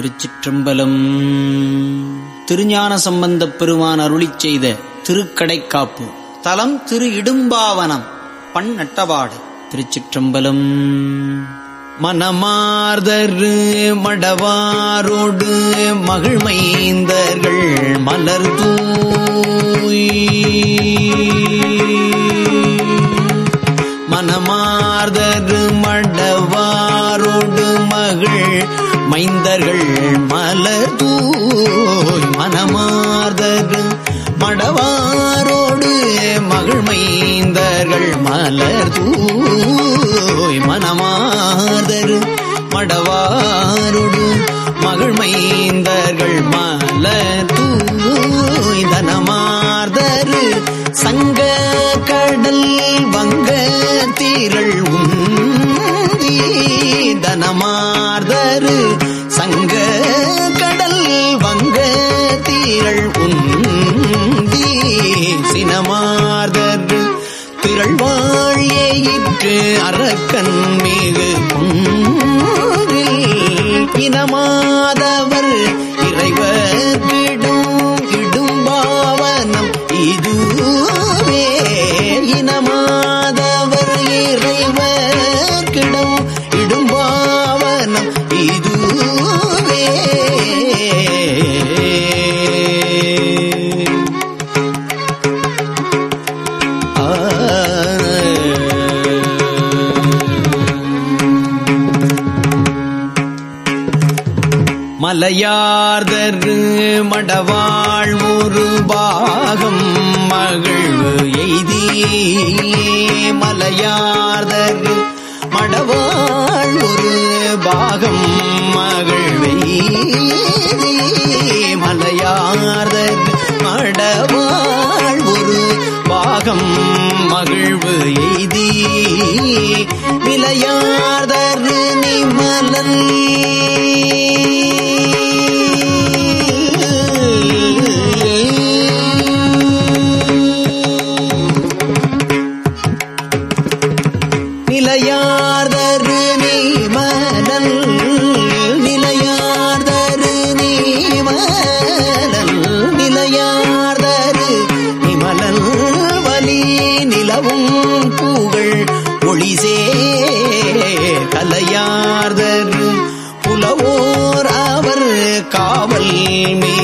திருச்சிற்றம்பலம். திருஞான சம்பந்தப் பெருமான் அருளி செய்த திருக்கடைக்காப்பு. தலம் திரு இடும்பாவனம் பண் நட்டபாடு திருச்சிற்றம்பலம். மனமார்தரு மடவாரோடு மகிழ்மைந்தர்கள் மலர் தூய். மனமார்தரு மைந்தர்கள் மலர் தூய் மடவாரோடு மகிழ்மைந்தர்கள் மலர் தூய் மனமார்தரு மடவாரோடு மகிழ்மைந்தர்கள் மலர் தூய் தனமார்தரு சங்க கடல் வங்க தீரள் உந்தி அரக்கன் மீது இனமா மலையார்தரு மடவாழ் ஒரு பாகம் மகிழ்வு எய்தி மலையார்தரு மடவாழ் ஒரு பாகம் மகிழ்வெய்தி மலையார்தர் மடவாழ் ஒரு பாகம் மகிழ்வு எய்தி நிலையார்தர் நிமலன் கலையார்தர் புலவோர் அவர் காவல் மிகு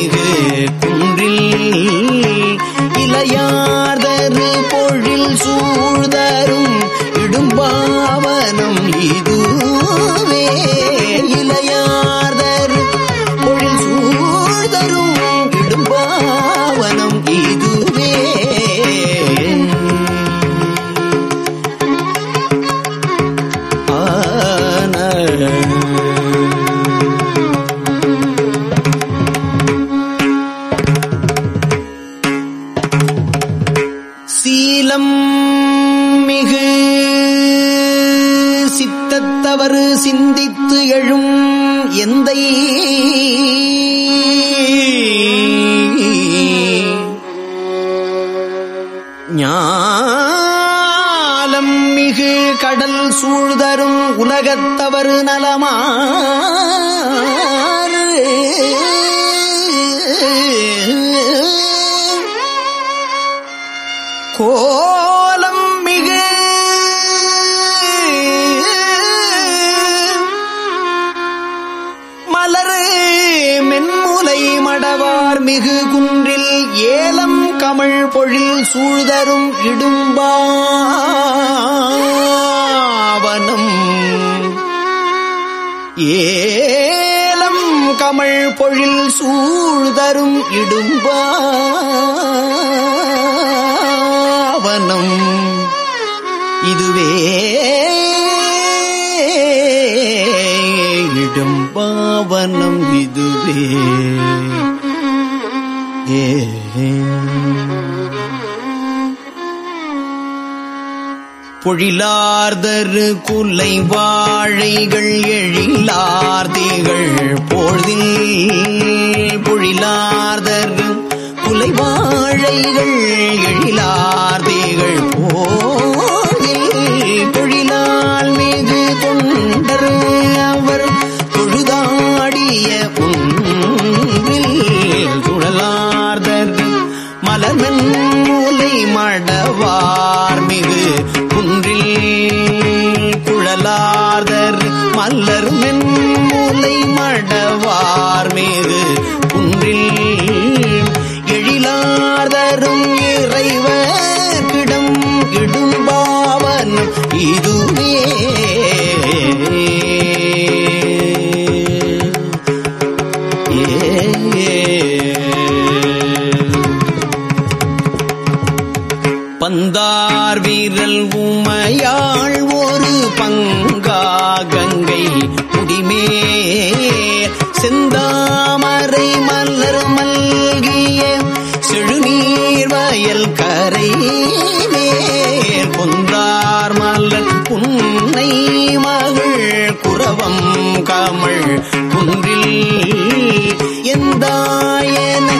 நலம் மிகு. சித்தத்தவறு சிந்தித்து எழும் எந்த. ஞாலம் மிகு கடல் சூழ்தரும் உலகத்தவறு நலமாறு. கோலம் மிகு. மலரு மென்முலை மடவார் மிகு குன்றில் ஏலம் கமழ் பொழில் சூழ்தரும் இடும்பாவனம். ஏலம் கமழ் பொழில் சூழ்தரும் இடும்பா இடும்பாவனம் இதுவே இடும் பாவனம் இதுவே. ஏ. பொழிலார்தரு குலை வாழைகள் எழிலார்திகள் பொழுதில் பொழிலார்தரு மாலை வாழைகள் எழிலார்திகள் போதில் தொழிலால் மீது தொண்டர் அவர் தொழுதாடிய பொன்றில் சுழலார்தர் மலர்மென் மூலை மடவார் மிகு குன்றில் குழலார்தர் மலர்மென் மூலை மடவார் மீது குன்றில் இறைவர் இடும்பாவன் இதுவே. பந்தார் வீரல் உமையாள் ஒரு பங்கா கங்கை குடிமே. செந்தாமரை ஒன்றில் எந்தாயன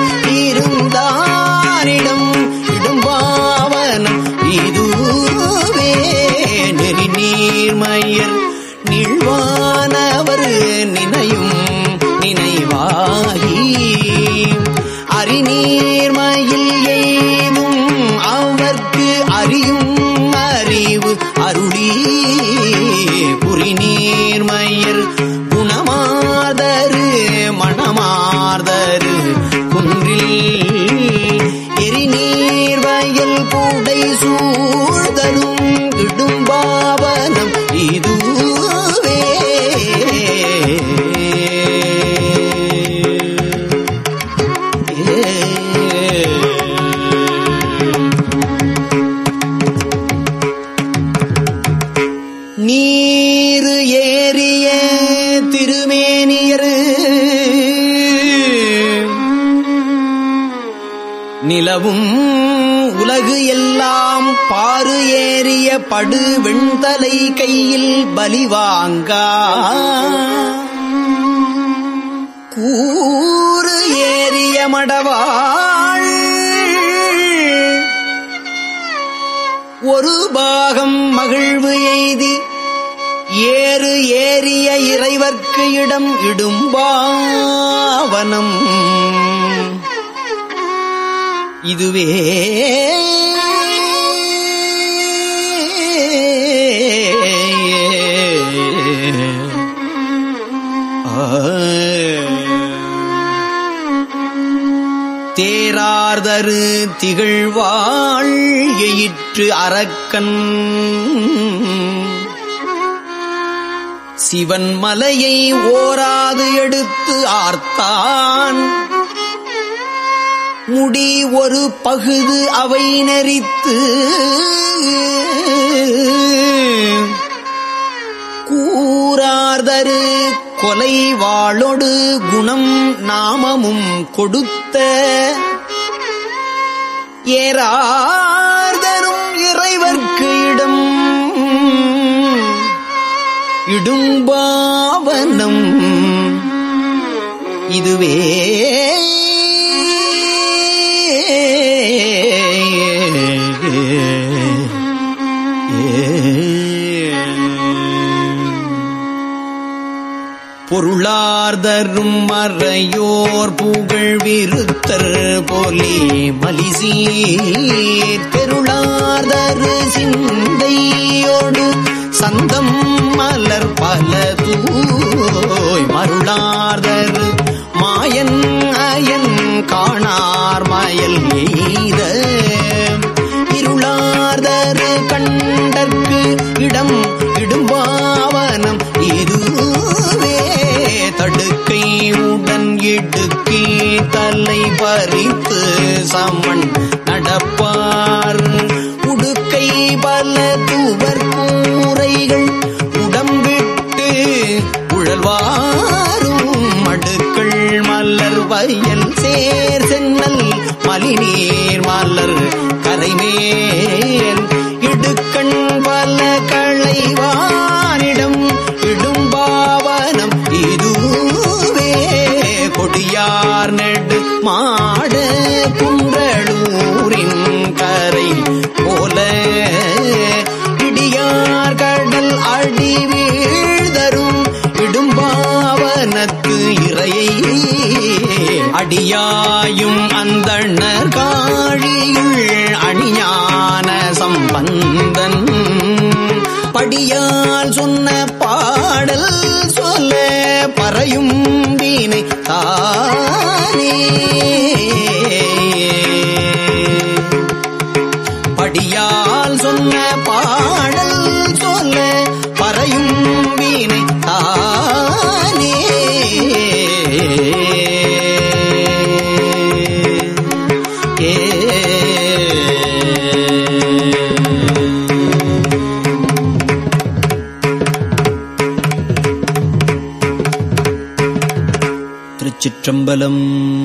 உலகு எல்லாம் பாரு ஏறிய படு வெண்தலை கையில் பலிவாங்கா கூறு ஏறிய மடவாள். ஒரு பாகம் மகிழ்வு எய்தி ஏறு ஏறிய இறைவர்க்கு இடம் இடும்பாவனம். இதுவே. தேரார்தரு திகழ்வாள் எயிற்று அரக்கன். சிவன் மலையை ஓராது எடுத்து ஆர்த்தான். முடி ஒரு பகுது அவை நெறித்து கூறார்தரு கொலை வாழொடு குணம் நாமமும் கொடுத்த. ஏறார்தரும் இறைவர்க்கு இடம். இடும்பாவனம் இதுவே பொருளார்தரும் மறையோர் புகழ் விருத்தர் போலே மலிசீர். பெருளார்தரு சிந்தையோடு சந்தம் மலர் பல தூய். மருளார்தரு மாயன் அயன் காணார் மயல் எய்த சமன் நடப்பார். உடுக்கை பல தூவர் கூரைகள் உடம்பிட்டு உழல்வாரும் மடுக்கள் மலர் வயல் சேர் சென்னல் மலிநீர் மலர் கரைமே அணியாயும் அந்தணர் காழியுள் அணியான சம்பந்தன். படியால் சொன்ன பாடல் சொல்ல பறையும் வீணை தானே. படியால் சொன்ன பாடல் சொல்ல चम्बलम्।